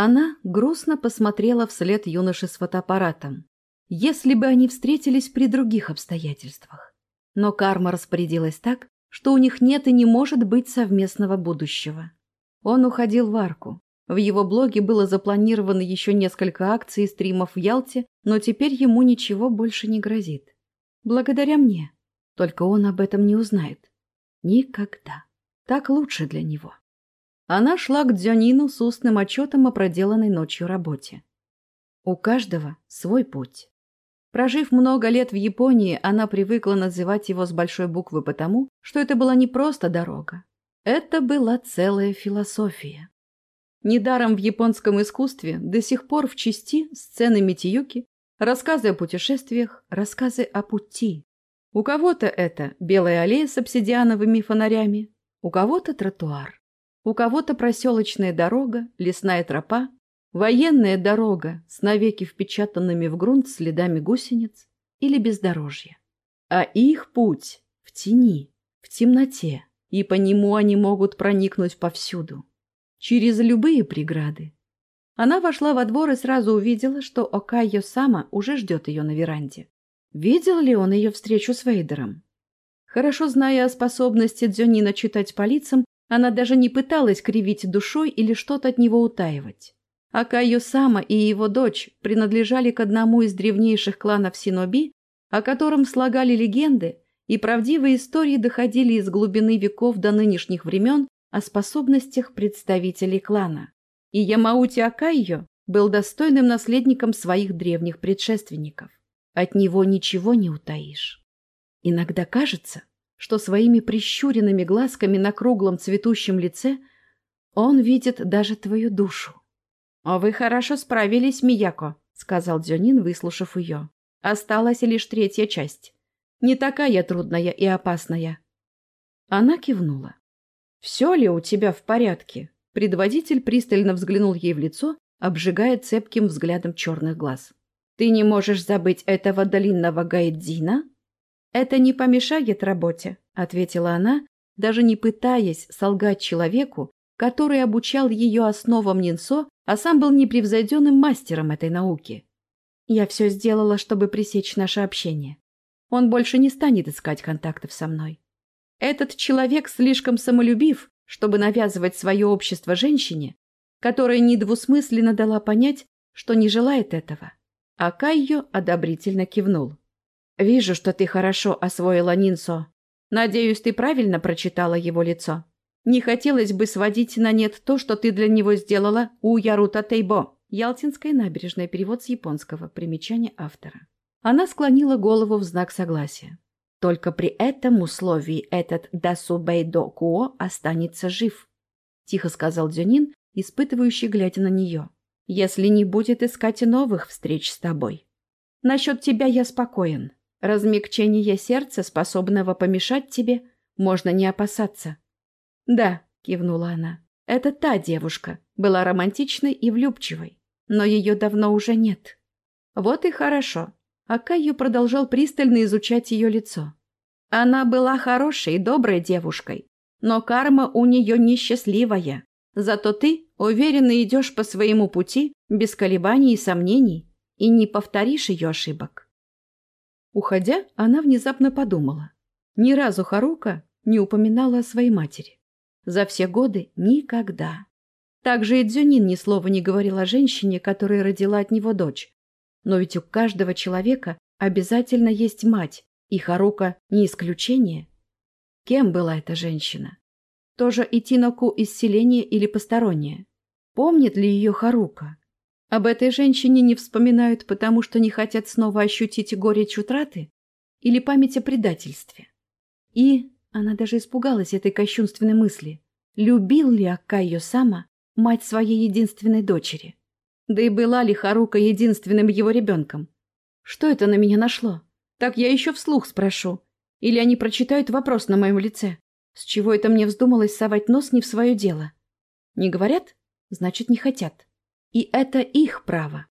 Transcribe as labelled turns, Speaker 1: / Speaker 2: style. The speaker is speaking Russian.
Speaker 1: Она грустно посмотрела вслед юноши с фотоаппаратом. Если бы они встретились при других обстоятельствах. Но карма распорядилась так, что у них нет и не может быть совместного будущего. Он уходил в арку. В его блоге было запланировано еще несколько акций и стримов в Ялте, но теперь ему ничего больше не грозит. Благодаря мне. Только он об этом не узнает. Никогда. Так лучше для него. Она шла к Дзюнину с устным отчетом о проделанной ночью работе. У каждого свой путь. Прожив много лет в Японии, она привыкла называть его с большой буквы потому, что это была не просто дорога. Это была целая философия. Недаром в японском искусстве до сих пор в части сцены Митиюки, рассказы о путешествиях, рассказы о пути. У кого-то это белая аллея с обсидиановыми фонарями, у кого-то тротуар. У кого-то проселочная дорога, лесная тропа, военная дорога с навеки впечатанными в грунт следами гусениц или бездорожье. А их путь в тени, в темноте, и по нему они могут проникнуть повсюду. Через любые преграды. Она вошла во двор и сразу увидела, что Окайо Сама уже ждет ее на веранде. Видел ли он ее встречу с Вейдером? Хорошо зная о способности Дзюнина читать по лицам, она даже не пыталась кривить душой или что-то от него утаивать. Акайо Сама и его дочь принадлежали к одному из древнейших кланов Синоби, о котором слагали легенды, и правдивые истории доходили из глубины веков до нынешних времен о способностях представителей клана. И Ямаути Акайо был достойным наследником своих древних предшественников. От него ничего не утаишь. Иногда кажется, что своими прищуренными глазками на круглом цветущем лице он видит даже твою душу. «А вы хорошо справились, Мияко», — сказал Дзюнин, выслушав ее. «Осталась лишь третья часть. Не такая трудная и опасная». Она кивнула. «Все ли у тебя в порядке?» Предводитель пристально взглянул ей в лицо, обжигая цепким взглядом черных глаз. «Ты не можешь забыть этого длинного гайдзина?» «Это не помешает работе», — ответила она, даже не пытаясь солгать человеку, который обучал ее основам Нинсо, а сам был непревзойденным мастером этой науки. «Я все сделала, чтобы пресечь наше общение. Он больше не станет искать контактов со мной. Этот человек слишком самолюбив, чтобы навязывать свое общество женщине, которая недвусмысленно дала понять, что не желает этого». А Кайо одобрительно кивнул. «Вижу, что ты хорошо освоила Нинсо. Надеюсь, ты правильно прочитала его лицо. Не хотелось бы сводить на нет то, что ты для него сделала у Ярута Тейбо». Ялтинская набережная. Перевод с японского. Примечание автора. Она склонила голову в знак согласия. Только при этом условии этот Дасубейдо Куо останется жив, тихо сказал Дзюнин, испытывающий, глядя на нее. Если не будет искать новых встреч с тобой. Насчет тебя я спокоен. Размягчение сердца, способного помешать тебе, можно не опасаться. Да, кивнула она. Это та девушка, была романтичной и влюбчивой, но ее давно уже нет. Вот и хорошо. А Кайю продолжал пристально изучать ее лицо. Она была хорошей и доброй девушкой, но карма у нее несчастливая. Зато ты уверенно идешь по своему пути, без колебаний и сомнений, и не повторишь ее ошибок. Уходя, она внезапно подумала. Ни разу Харука не упоминала о своей матери. За все годы никогда. Также и Дзюнин ни слова не говорил о женщине, которая родила от него дочь. Но ведь у каждого человека обязательно есть мать, и Харука не исключение. Кем была эта женщина? Тоже Итиноку из селения или посторонняя? Помнит ли ее Харука? Об этой женщине не вспоминают, потому что не хотят снова ощутить горечь утраты или память о предательстве. И она даже испугалась этой кощунственной мысли. Любил ли Аккайо Сама мать своей единственной дочери? Да и была ли Харука единственным его ребенком? Что это на меня нашло? Так я еще вслух спрошу. Или они прочитают вопрос на моем лице. С чего это мне вздумалось совать нос не в свое дело? Не говорят? Значит, не хотят. И это их право.